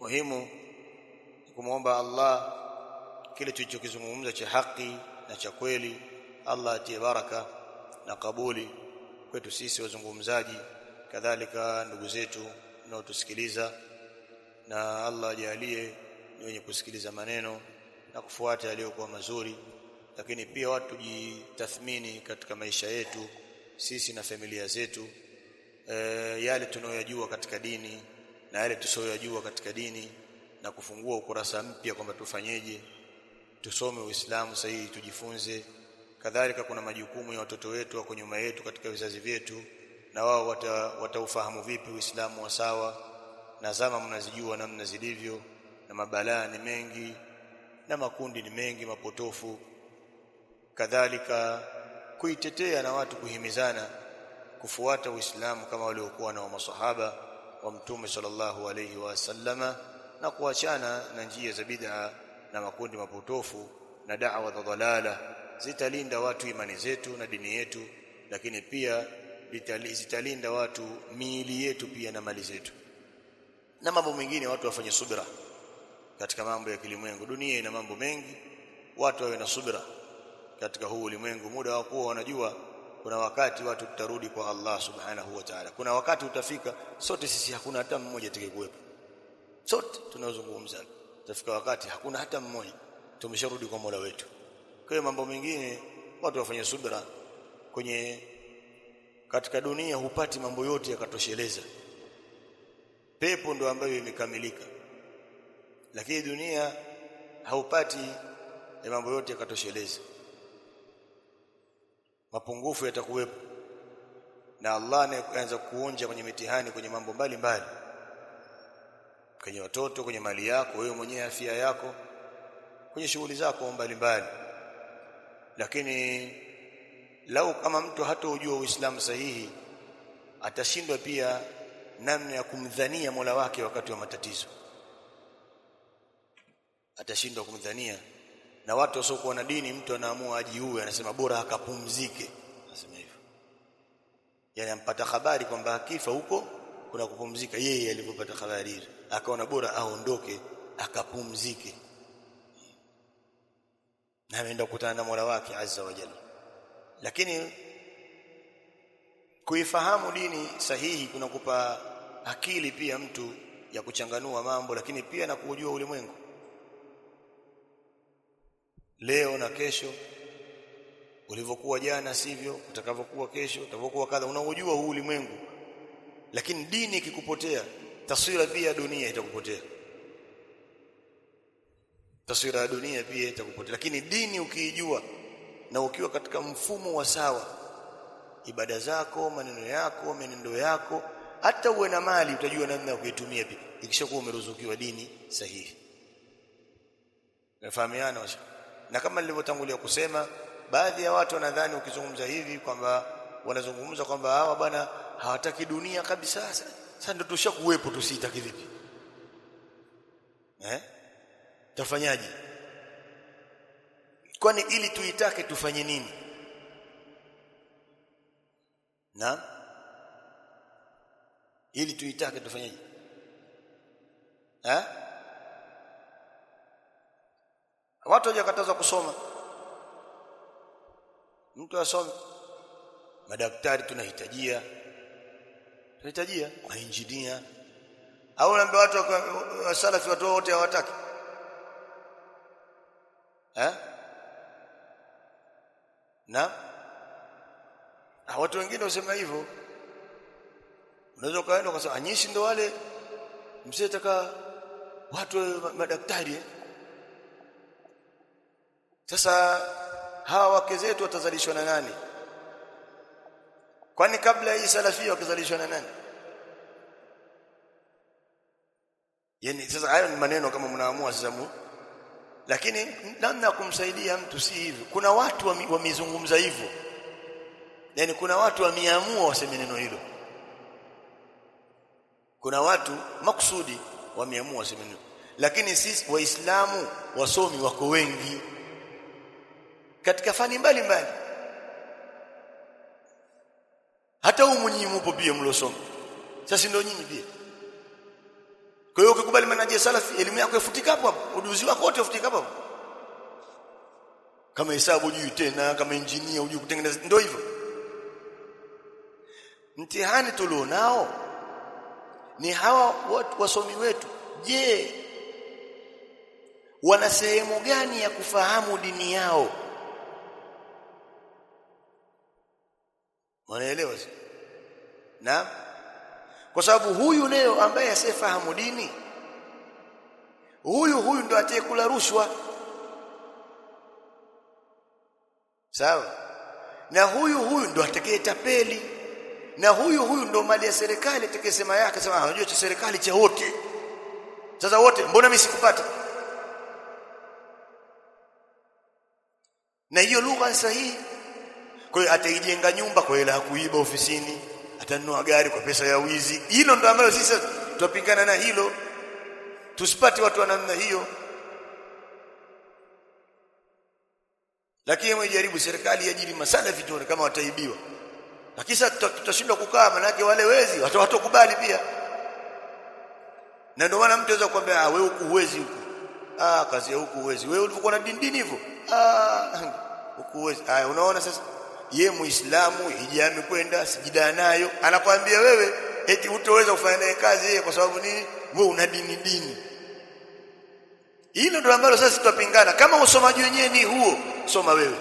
muhimu kumwomba Allah kile tulichokizungumza cha haki na cha kweli. Allah atie baraka na kabuli kwetu sisi wazungumzaji kadhalika ndugu zetu tusikiliza na Allah ajalie ni wenye kusikiliza maneno na kufuata yaliyokuwa mazuri lakini pia watu jitathmini katika maisha yetu sisi na familia zetu. E, yale tunayoyajua katika dini na yale tusiyoyajua katika dini na kufungua ukurasa mpya kwamba tufanyeje tusome Uislamu sahihi tujifunze. Kadhalika kuna majukumu ya watoto wetu wako nyuma yetu katika vizazi vyetu na wao wataufahamu wata vipi Uislamu wa sawa na zama mnazijua namna zilivyo na mabalaa ni mengi na makundi ni mengi mapotofu. Kadhalika kuitetea na watu kuhimizana kufuata Uislamu kama waliokuwa na wa masahaba wa Mtume sallallahu alayhi wasallama na kuachana na njia za bid'a na makundi mapotofu na da'wa za dhalala zitalinda watu imani zetu na dini yetu lakini pia zitalinda watu miili yetu pia na mali zetu. Na mambo mengine watu wafanye subira katika mambo ya kilimwengu. Dunia ina mambo mengi watu wawe na subira katika huu ulimwengu. Muda wa kuwa wanajua kuna wakati watu tutarudi kwa Allah subhanahu wa ta'ala. Kuna wakati utafika sote sisi hakuna hata mmoja atakayekuwepo. Sote tunazungumza utafika wakati hakuna hata mmoja. Tumesharudi kwa Mola wetu. Kwa hiyo mambo mengine watu wafanye subira kwenye katika dunia hupati mambo yote yakatosheleza. Pepo ndo ambayo imekamilika. Lakini dunia haupati mambo yote yakatosheleza mapungufu yatakuwepo. Na Allah anaanza kuonja kwenye mitihani kwenye mambo mbalimbali kwenye watoto kwenye mali yako wewe mwenyewe afya yako kwenye shughuli zako mbalimbali. Lakini lau kama mtu hata ujua Uislamu sahihi atashindwa pia namna ya kumdhania Mola wake wakati wa matatizo. Atashindwa kumdhania na watu wasiokuwa na dini mtu anaamua ajiue anasema bora akapumzike. Anasema hivyo. Yani ampata habari kwamba akifa huko kuna kupumzika. Yeye alipopata habari hizo akaona bora aondoke akapumzike. Na ameenda kukutana na Mola wake azza wa jalla. Lakini kuifahamu dini sahihi kunakupa akili pia mtu ya kuchanganua mambo lakini pia na kujua ulimwengu leo na kesho ulivyokuwa jana sivyo utakavyokuwa kesho utakavyokuwa kadha. Unaojua huu ulimwengu. Lakini dini ikikupotea taswira pia dunia itakupotea. Taswira ya dunia pia itakupotea. Lakini dini ukiijua na ukiwa katika mfumo wa sawa ibada zako maneno yako menendo yako hata uwe na mali utajua namna ya kuitumia pia. Ikishakuwa umeruzukiwa dini sahihi. Nafahamiana washa na kama nilivyotangulia kusema baadhi ya watu wanadhani ukizungumza hivi kwamba wanazungumza kwamba hawa bwana hawataki dunia kabisa. Sasa ndio tushakuwepo tusitaki vipi? Eh? Tafanyaje kwani ili tuitake tufanye nini? Na? Ili tuitake tufanyeje? Eh watu hawajakatazwa kusoma. Mtu asome. Madaktari tunahitajia. Tunahitajia. Mainjinia au naambia watu wa salafi watu wote hawataki. Eh na? Watu wengine wasema hivyo. Unaweza kaenda sababu anyishi ndo wale msitaka watu madaktari eh? Sasa hawa wake zetu watazalishwa na nani? Kwani kabla hii salafia wakizalishwa na nani? Yani sasa hayo ni maneno kama mnaamua sasa mu lakini namna kumsaidia mtu si hivyo. Kuna watu wamezungumza hivyo. Yani kuna watu wameamua waseme neno hilo. Kuna watu makusudi wameamua waseme neno. Lakini sisi waislamu wasomi wako wengi katika fani mbalimbali. Hata humu nyinyi mupo pia mlosoma sasa ndio nyinyi pia? Kwa hiyo ukikubali manhaji salafi elimu yako ifutika hapo hapo. Ujuzi wako wote ufutika hapo kama hesabu hujui tena kama injinia hujui kutengeneza ndio hivyo. Mtihani tulionao ni hawa watu wasomi wetu. Je wana sehemu gani ya kufahamu dini yao wanaelewa na kwa sababu huyu leo ambaye asiyefahamu dini huyu huyu ndo atakula rushwa. Sawa? Na huyu huyu ndo atakayetapeli na huyu huyu ndo mali ya serikali atakayesema yake sema unajua cha serikali cha wote. Sasa wote mbona mimi sikupata? Na hiyo lugha sahihi kwa hiyo ataijenga nyumba kwa ile hakuiba ofisini atanunua gari kwa pesa ya wizi. Hilo ndo ambalo sisi tutapingana na hilo. Tusipate watu wa namna hiyo. Lakini mwejaribu serikali iajiri masala vitone kama wataibiwa. Na kisa tutashindwa kukaa manake wale wezi watu watokubali pia. Na ndio maana mtu anaweza kukwambia ah wewe huku uwezi huku. Ah kazi ya huku huwezi. Wewe ulivyokuwa na dindini dini hivyo. Ah huku huwezi. Ah unaona sasa ye muislamu hijami kwenda sijida nayo. Anakwambia wewe eti hutoweza kufanya naye kazi kwa sababu nini? Wewe una dini dini. Hilo ndio ambalo sasa tutapingana. Kama usomaji wenyewe ni huo soma wewe.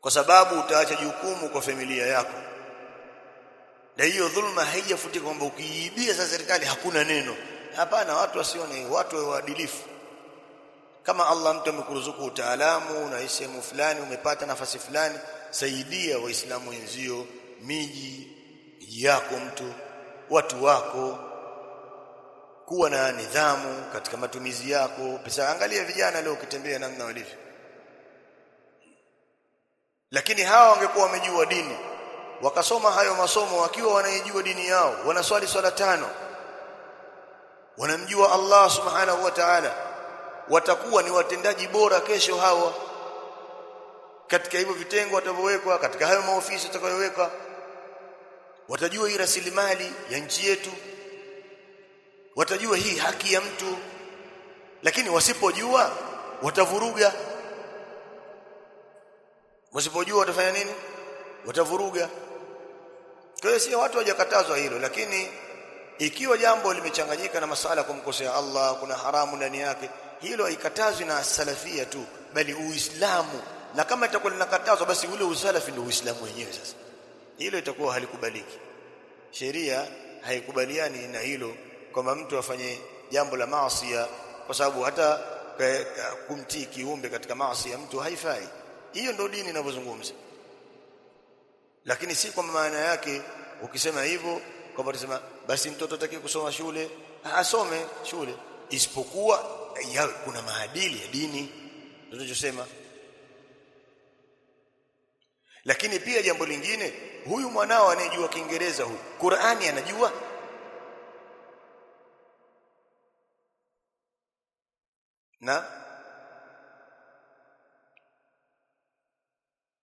Kwa sababu utaacha jukumu kwa familia yako. Na hiyo dhulma haijafutika kwamba ukiibia sasa serikali hakuna neno. Hapana watu wasione watu waadilifu kama Allah mtu amekuruzuku utaalamu na sehemu fulani umepata nafasi fulani saidia waislamu wenzio miji yako mtu watu wako kuwa na nidhamu katika matumizi yako. Pesa angalia vijana leo ukitembea namna walivyo. Lakini hawa wangekuwa wamejua dini wakasoma hayo masomo wakiwa wanaijua dini yao wanaswali swala tano wanamjua Allah subhanahu wa ta'ala watakuwa ni watendaji bora kesho hawa. Katika hivyo vitengo watavyowekwa katika hayo maofisi watakayowekwa watajua hii rasilimali ya nchi yetu watajua hii haki ya mtu. Lakini wasipojua watavuruga. Wasipojua watafanya nini? Watavuruga. Kwa hiyo si watu hawajakatazwa hilo lakini ikiwa jambo limechanganyika na masala kumkosea Allah kuna haramu ndani yake hilo haikatazwi na salafia tu bali uislamu. Na kama itakuwa linakatazwa basi ule usalafi ndio uislamu wenyewe sasa. Hilo itakuwa halikubaliki. Sheria haikubaliani na hilo kwamba mtu afanye jambo la maasi kwa sababu hata kumtii kiumbe katika maasi ya mtu haifai. Hiyo ndio dini inavyozungumza. Lakini si kwa maana yake ukisema hivyo kwamba tusema basi mtoto atakie kusoma shule asome shule. Isipokuwa ya, kuna maadili ya dini tunachosema. Lakini pia jambo lingine huyu mwanao anayejua Kiingereza huyu Qur'ani anajua. Na?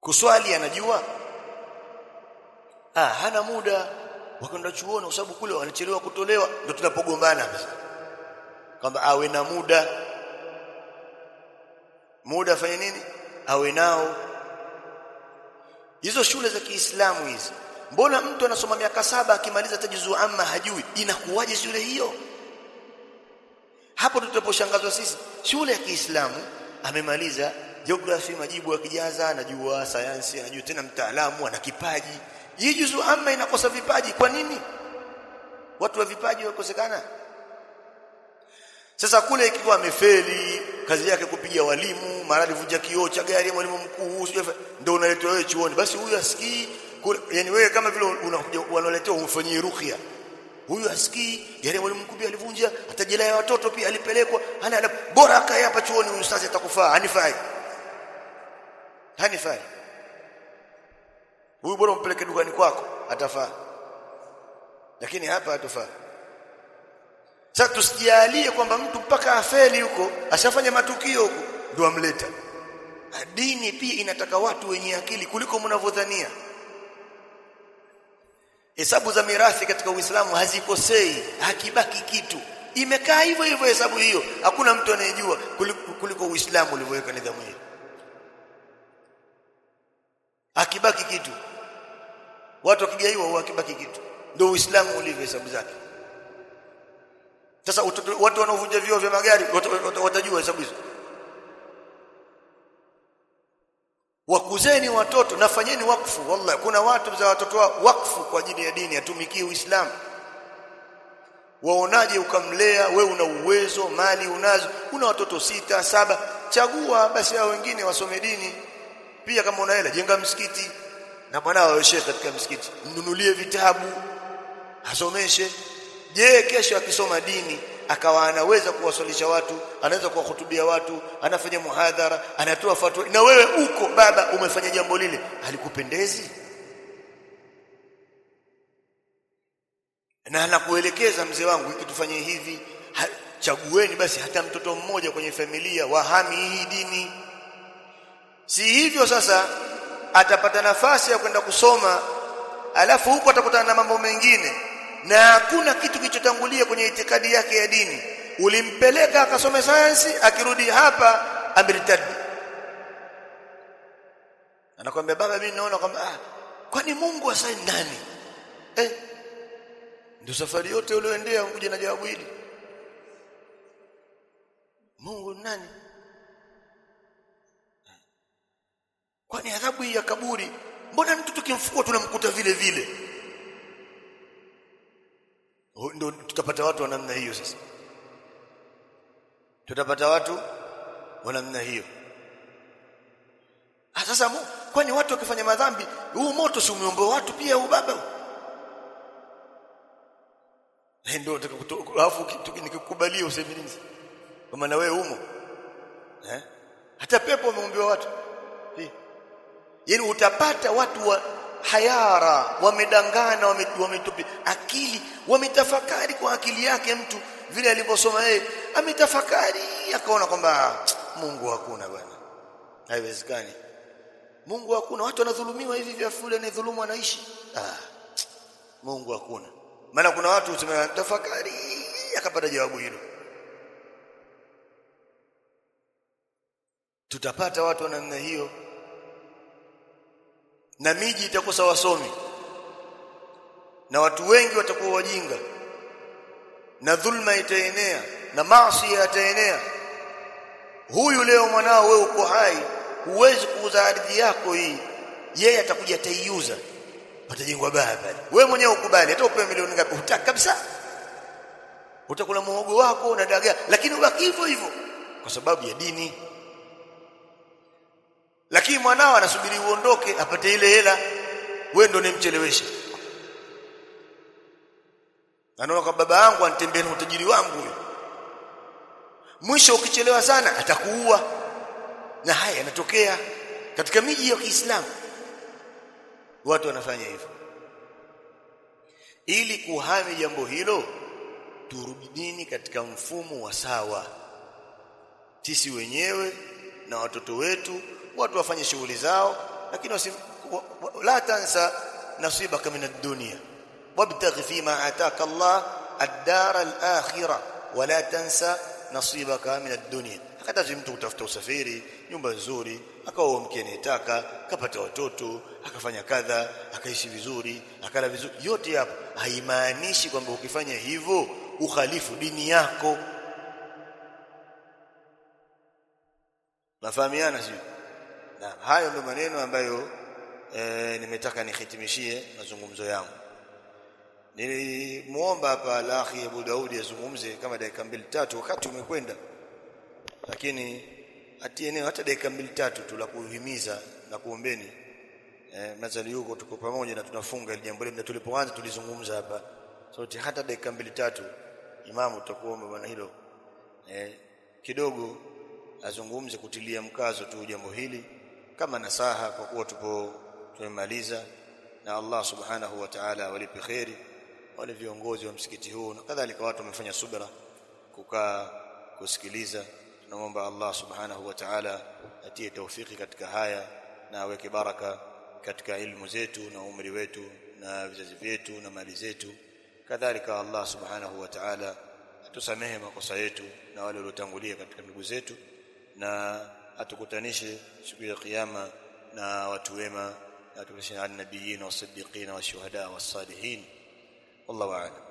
Kuswali anajua. Ah hana muda wakaenda chuoni kwa sababu kule wanachelewa kutolewa ndio tunapogombana kwamba awe na muda. Muda afanye nini? Awe nao. Hizo shule za Kiislamu hizi mbona mtu anasoma miaka saba akimaliza tajizu amma hajui? Inakuwaje shule hiyo? Hapo tutaposhangazwa sisi. Shule ya Kiislamu amemaliza geography majibu ya kijaza anajua sayansi anajua tena mtaalamu ana kipaji. Hii juzu amma inakosa vipaji? Kwa nini? Watu wa vipaji wakosekana sasa kule ikiwa amefeli kazi yake kupiga walimu mara alivunja kioo cha gari mwalimu mkuu ndio unaletwa wewe chuoni. Basi huyu asikii yani wewe kama vile wanaletea umfanyie ruhia huyu asikii yale mwalimu mkuu alivunja hata jela ya watoto pia alipelekwa hana bora akae hapa chuoni huyu ustazi atakufaa hanifai. Hanifai. Huyu bora umpeleke dukani kwako atafaa. Lakini hapa hatofaa sasa tusijalie kwamba mtu mpaka afeli huko ashafanya matukio huko ndio amleta dini pia inataka watu wenye akili kuliko mnavyodhania. Hesabu za mirathi katika Uislamu hazikosei hakibaki kitu. Imekaa hivyo hivyo hesabu hiyo hakuna mtu anayejua kuliko, Uislamu ulivyoweka nidhamu hiyo. Akibaki kitu. Watu wakigaiwa huwa akibaki kitu. Ndio Uislamu ulivyo hesabu zake sasa watu wanaovunja vioo vya magari watajua hesabu hizo. Wakuzeni watoto nafanyeni wakfu wallahi. Kuna watu za watoto wao wakfu kwa ajili ya dini atumikie Uislamu. Waonaje ukamlea we una uwezo mali unazo una watoto sita saba? Chagua basi hao wengine wasome dini. Pia kama una hela jenga msikiti. Na mwanao wa shekhe katika msikiti. Mnunulie vitabu. Asomeshe je kesho akisoma dini akawa anaweza kuwasalisha watu anaweza kuwahutubia watu anafanya muhadhara anatoa fatwa na wewe uko baba umefanya jambo lile halikupendezi? Na anakuelekeza mzee wangu hiki tufanye hivi ha, chagueni basi hata mtoto mmoja kwenye familia wahami hii dini. Si hivyo sasa atapata nafasi ya kwenda kusoma alafu huko atakutana na mambo mengine na hakuna kitu kilichotangulia kwenye itikadi yake ya dini. Ulimpeleka akasome sayansi akirudi hapa amirtadi anakwambia baba mimi naona kwamba ah kwani Mungu asai nani? Eh ndio safari yote ulioendea kuja na jawabu hili. Mungu nani? Kwani adhabu hii ya kaburi mbona mtu tukimfukua tunamkuta vile vile ndio tutapata watu wa namna hiyo sasa. Tutapata watu wa namna hiyo. Ah sasa kwani watu wakifanya madhambi huu moto si umeomba watu pia huu baba? Ndio nataka alafu nikikubalia useme nini? Kwa maana wewe umo. Eh? Hata pepo umeombewa watu. Yaani utapata watu wa hayara wamedangana wametupi akili wametafakari kwa akili yake mtu vile alivyosoma yeye ametafakari akaona kwamba Mungu hakuna bwana. Haiwezekani. Mungu hakuna. Watu wanadhulumiwa hivi vya fule ni dhulumu anaishi. Ah Mungu hakuna. Maana kuna watu usema tafakari akapata jawabu hilo. Tutapata watu wa namna hiyo na miji itakosa wasomi na watu wengi watakuwa wajinga na dhulma itaenea na maasi yataenea. Huyu leo mwanao wewe uko hai huwezi kuuza ardhi yako hii. Yeye atakuja ataiuza patajengwa baa pale wewe mwenyewe ukubali hata upewe milioni ngapi hutaki kabisa. Utakula muhogo wako na dagaa lakini ubaki hivyo hivyo kwa sababu ya dini lakini mwanao anasubiri uondoke apate ile hela. Wewe ndo unemchelewesha anaona kwa baba yangu anitembea na utajiri wangu mwisho ukichelewa sana atakuua. Na haya yanatokea katika miji ya Kiislamu. Watu wanafanya hivyo. Ili kuhami jambo hilo turudi dini katika mfumo wa sawa. Sisi wenyewe na watoto wetu watu wafanye shughuli zao lakini wasi, wa, wa, la tansa nasibaka min ad-dunya. Wabtaghi fima ataka Allah ad-dar al-akhirah wala tansa nasibaka min ad-dunya. Hata mtu kutafuta usafiri nyumba nzuri akaoa mke anayetaka akapata watoto akafanya kadha akaishi vizuri akala vizuri. Yote hapo haimaanishi kwamba ukifanya hivyo ukhalifu dini yako. Nafahamiana sio na hayo ndio maneno ambayo e, nimetaka nihitimishie mazungumzo yangu. Nilimuomba hapa al-akhi Abu Daudi azungumze kama dakika mbili tatu wakati umekwenda. Lakini atie eneo hata dakika mbili tatu tu la kuhimiza na kuombeni. Eh mazali yuko tuko pamoja na tunafunga ile jambo lile. Tulipoanza tulizungumza hapa. Sote hata dakika mbili tatu imamu tutakuomba bwana hilo. Eh kidogo azungumze kutilia mkazo tu jambo hili kama nasaha kwa kuwa tupo tumemaliza na Allah subhanahu wa ta'ala walipe khairi wale viongozi wa msikiti huu na kadhalika watu wamefanya subra kukaa kusikiliza. Tunaomba Allah subhanahu wa ta'ala atie tawfiki katika haya na aweke baraka katika ilmu zetu na umri wetu na vizazi vyetu na mali zetu. Kadhalika Allah subhanahu wa ta'ala atusamehe makosa yetu na wale waliotangulia katika ndugu zetu na atukutanishe siku ya kiyama na watu wema na atukutanishe na nabiyina wasiddiqina washuhada wassalihin wallahu a'lam